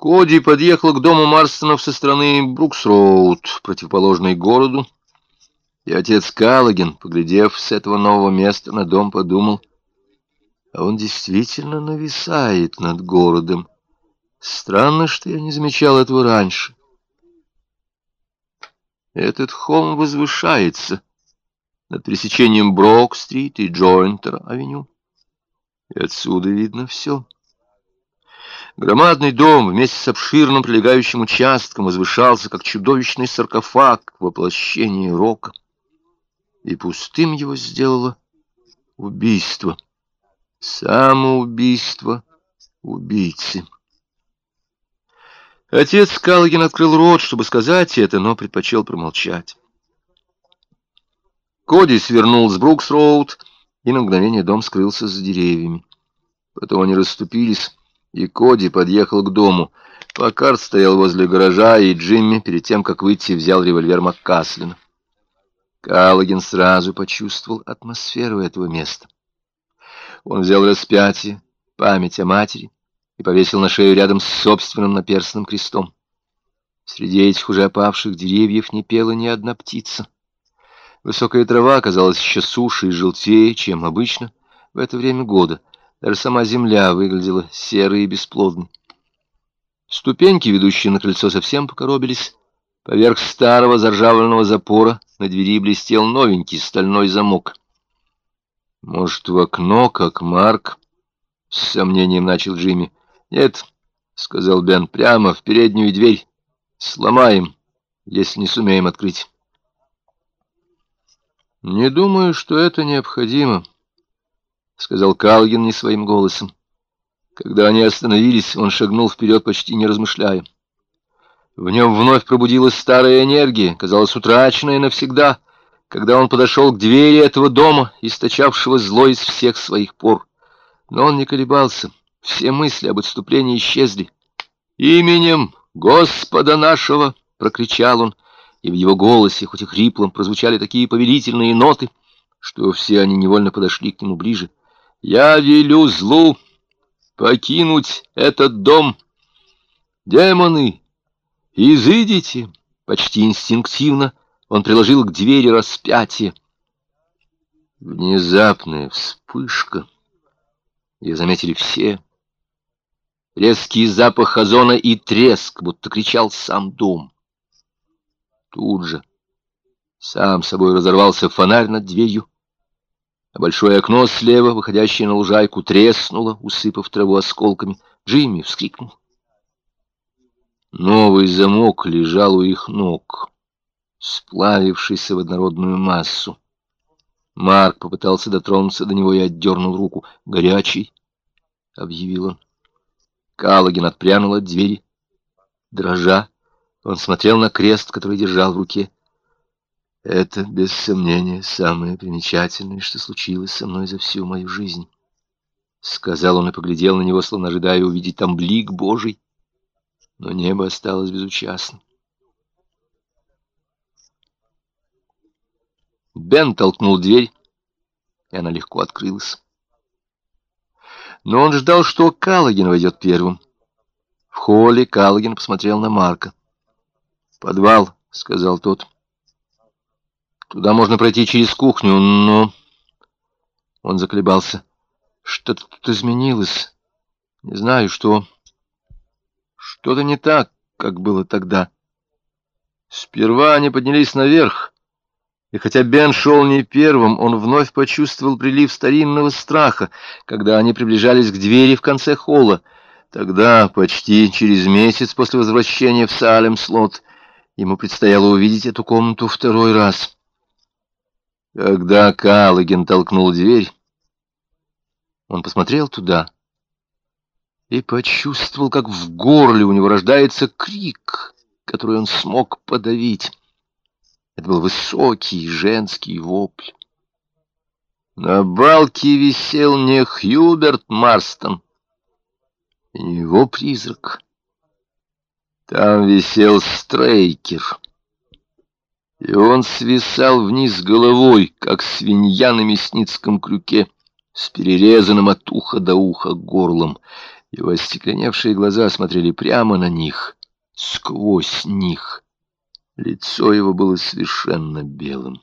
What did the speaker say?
Коди подъехал к дому Марстонов со стороны Брукс-Роуд, противоположной городу, и отец Каллоген, поглядев с этого нового места на дом, подумал, а он действительно нависает над городом. Странно, что я не замечал этого раньше. Этот холм возвышается над пересечением Брок-стрит и Джойнтер-авеню, и отсюда видно все. Громадный дом вместе с обширным прилегающим участком возвышался, как чудовищный саркофаг воплощения рока. И пустым его сделало убийство. Самоубийство убийцы. Отец Каллоген открыл рот, чтобы сказать это, но предпочел промолчать. Коди свернул с Брукс-Роуд, и на мгновение дом скрылся за деревьями. Потом они расступились, и Коди подъехал к дому. Паккарт стоял возле гаража, и Джимми, перед тем, как выйти, взял револьвер Маккаслина. Каллоген сразу почувствовал атмосферу этого места. Он взял распятие, память о матери, и повесил на шею рядом с собственным наперстным крестом. Среди этих уже опавших деревьев не пела ни одна птица. Высокая трава оказалась еще суше и желтее, чем обычно в это время года — даже сама земля выглядела серой и бесплодной. Ступеньки, ведущие на крыльцо, совсем покоробились. Поверх старого заржавленного запора на двери блестел новенький стальной замок. «Может, в окно, как Марк?» — с сомнением начал Джимми. «Нет», — сказал Бен, — «прямо в переднюю дверь. Сломаем, если не сумеем открыть». «Не думаю, что это необходимо», — сказал Калгин не своим голосом. Когда они остановились, он шагнул вперед, почти не размышляя. В нем вновь пробудилась старая энергия, казалось, утраченная навсегда, когда он подошел к двери этого дома, источавшего зло из всех своих пор. Но он не колебался, все мысли об отступлении исчезли. «Именем Господа нашего!» — прокричал он, и в его голосе, хоть и хриплом, прозвучали такие повелительные ноты, что все они невольно подошли к нему ближе. Я велю злу покинуть этот дом. Демоны, изыдите! Почти инстинктивно он приложил к двери распятие. Внезапная вспышка. Ее заметили все. Резкий запах озона и треск, будто кричал сам дом. Тут же сам собой разорвался фонарь над дверью большое окно слева, выходящее на лужайку, треснуло, усыпав траву осколками. Джимми вскрикнул. Новый замок лежал у их ног, сплавившийся в однородную массу. Марк попытался дотронуться до него и отдернул руку. «Горячий», — объявил он. Калагин отпрянул от двери. Дрожа, он смотрел на крест, который держал в руке. Это, без сомнения, самое примечательное, что случилось со мной за всю мою жизнь. Сказал он и поглядел на него, словно ожидая увидеть там блик Божий. Но небо осталось безучастным. Бен толкнул дверь, и она легко открылась. Но он ждал, что Каллоген войдет первым. В холле Каллоген посмотрел на Марка. «Подвал», — сказал тот. Туда можно пройти через кухню, но... Он заколебался. Что-то тут изменилось. Не знаю, что... Что-то не так, как было тогда. Сперва они поднялись наверх, и хотя Бен шел не первым, он вновь почувствовал прилив старинного страха, когда они приближались к двери в конце холла. Тогда, почти через месяц после возвращения в Салем-Слот, ему предстояло увидеть эту комнату второй раз. Когда Каллоген толкнул дверь, он посмотрел туда и почувствовал, как в горле у него рождается крик, который он смог подавить. Это был высокий женский вопль. На балке висел не Хьюберт Марстон, и не его призрак. Там висел Стрейкер и он свисал вниз головой, как свинья на мясницком крюке, с перерезанным от уха до уха горлом. Его остекленевшие глаза смотрели прямо на них, сквозь них. Лицо его было совершенно белым.